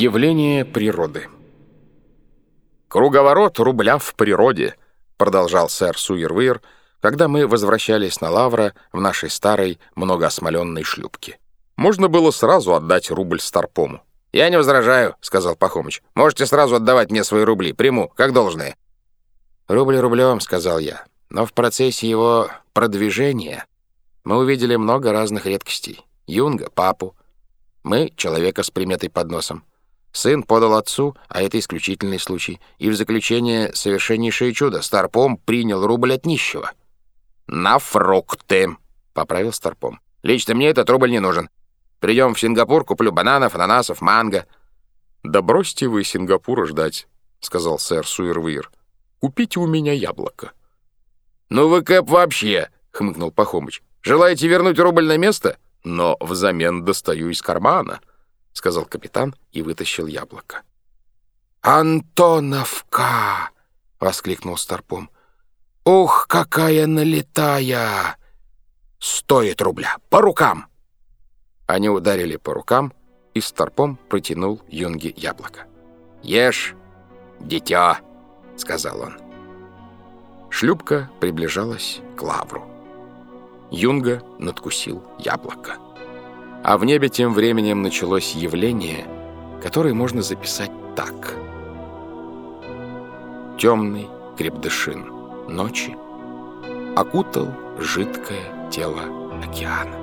Явление природы «Круговорот рубля в природе», — продолжал сэр Суирвир, когда мы возвращались на Лавра в нашей старой многоосмоленной шлюпке. Можно было сразу отдать рубль Старпому. «Я не возражаю», — сказал Пахомыч. «Можете сразу отдавать мне свои рубли. Приму, как должное». «Рубль рублем», — сказал я. «Но в процессе его продвижения мы увидели много разных редкостей. Юнга — папу. Мы — человека с приметой под носом. Сын подал отцу, а это исключительный случай. И в заключение совершеннейшее чудо. Старпом принял рубль от нищего. «На фрукты», — поправил Старпом. «Лично мне этот рубль не нужен. Придем в Сингапур, куплю бананов, ананасов, манго». «Да бросьте вы Сингапура ждать», — сказал сэр Суирвир. «Купите у меня яблоко». «Ну вы, Кэп, вообще», — хмыкнул Пахомыч. «Желаете вернуть рубль на место?» «Но взамен достаю из кармана», — сказал капитан и вытащил яблоко. «Антоновка!» — воскликнул Старпом. «Ух, какая налетая! Стоит рубля! По рукам!» Они ударили по рукам, и Старпом протянул Юнге яблоко. «Ешь, дитя!» — сказал он. Шлюпка приближалась к лавру. Юнга надкусил яблоко. А в небе тем временем началось явление, которое можно записать так. Темный крепдышин ночи окутал жидкое тело океана.